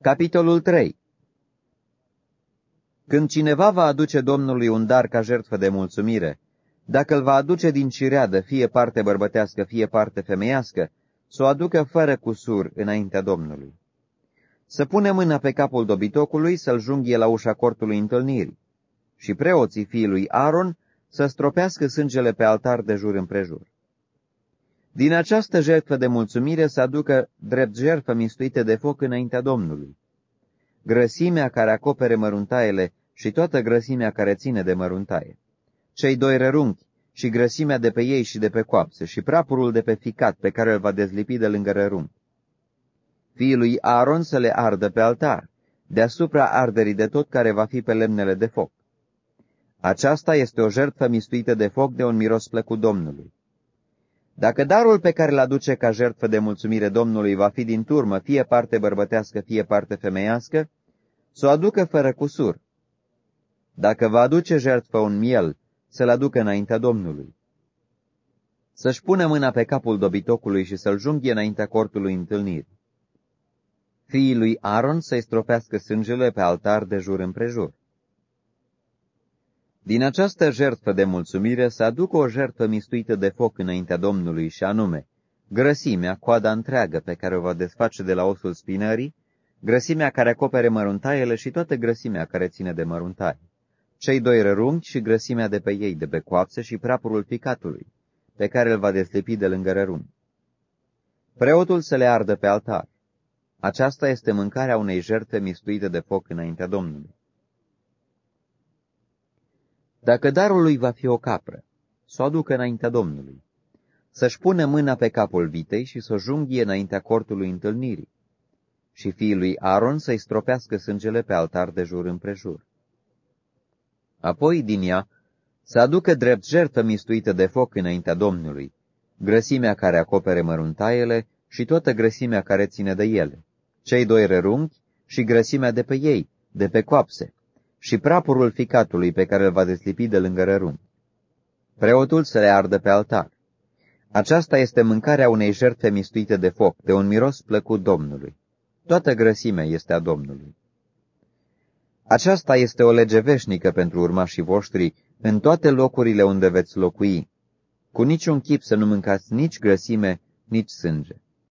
Capitolul 3 Când cineva va aduce Domnului un dar ca jertfă de mulțumire, dacă îl va aduce din cireadă, fie parte bărbătească, fie parte femeiască, să o aducă fără cusur înaintea Domnului. Să pune mâna pe capul dobitocului, să-l junghie la ușa cortului întâlnirii, și preoții fiului Aaron să stropească sângele pe altar de jur împrejur. Din această jertfă de mulțumire să aducă drept jertfă mistuite de foc înaintea Domnului. Grăsimea care acopere măruntaiele și toată grăsimea care ține de măruntaie. Cei doi rărunchi și grăsimea de pe ei și de pe coapse și prapurul de pe ficat pe care îl va dezlipi de lângă rărunchi. Fiii lui Aaron să le ardă pe altar, deasupra arderii de tot care va fi pe lemnele de foc. Aceasta este o jertfă mistuită de foc de un miros plăcut Domnului. Dacă darul pe care îl aduce ca jertfă de mulțumire Domnului va fi din turmă, fie parte bărbătească, fie parte femeiască, să o aducă fără cusur. Dacă va aduce jertfă un miel, să-l aducă înaintea Domnului. Să-și pună mâna pe capul dobitocului și să-l junghie înaintea cortului întâlnirii. Fiii lui Aaron să-i stropească sângele pe altar de jur împrejur. Din această jertfă de mulțumire să aducă o jertfă mistuită de foc înaintea Domnului și anume, grăsimea, coada întreagă pe care o va desface de la osul spinării, grăsimea care acopere măruntaiele și toată grăsimea care ține de măruntai, cei doi rărunchi și grăsimea de pe ei, de pe coapse și prapurul picatului, pe care îl va deslipi de lângă rărunchi. Preotul să le ardă pe altar. Aceasta este mâncarea unei jertfe mistuite de foc înaintea Domnului. Dacă darul lui va fi o capră, să o aducă înaintea Domnului, să-și pună mâna pe capul vitei și să o junghie înaintea cortului întâlnirii, și fiii lui Aaron să-i stropească sângele pe altar de jur împrejur. Apoi din ea să aducă drept jertă mistuită de foc înaintea Domnului, grăsimea care acopere măruntaiele și toată grăsimea care ține de ele, cei doi rărunchi și grăsimea de pe ei, de pe coapse, și prapurul ficatului pe care îl va deslipi de lângă rărun. Preotul să le ardă pe altar. Aceasta este mâncarea unei jertfe mistuite de foc, de un miros plăcut Domnului. Toată grăsimea este a Domnului. Aceasta este o lege veșnică pentru urmașii voștri în toate locurile unde veți locui. Cu niciun chip să nu mâncați nici grăsime, nici sânge.